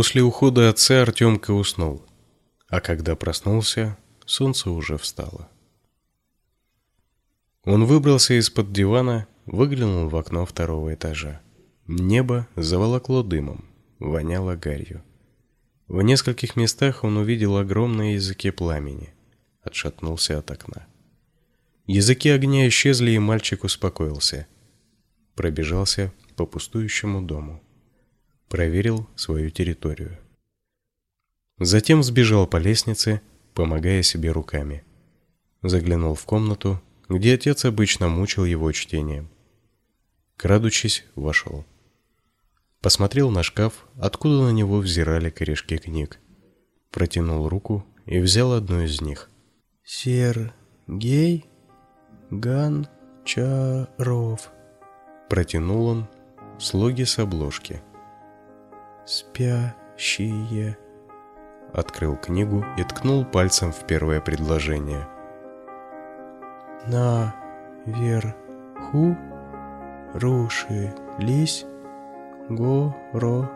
После ухода отца Артемка уснул, а когда проснулся, солнце уже встало. Он выбрался из-под дивана, выглянул в окно второго этажа. Небо заволокло дымом, воняло гарью. В нескольких местах он увидел огромные языки пламени, отшатнулся от окна. Языки огня исчезли, и мальчик успокоился. Пробежался по пустующему дому. Проверил свою территорию. Затем сбежал по лестнице, помогая себе руками. Заглянул в комнату, где отец обычно мучил его чтением. Крадучись, вошел. Посмотрел на шкаф, откуда на него взирали корешки книг. Протянул руку и взял одну из них. «Сергей?» Гончаров. Протянул он слоги с обложки. Спящие. Открыл книгу и ткнул пальцем в первое предложение. На верху рушились города.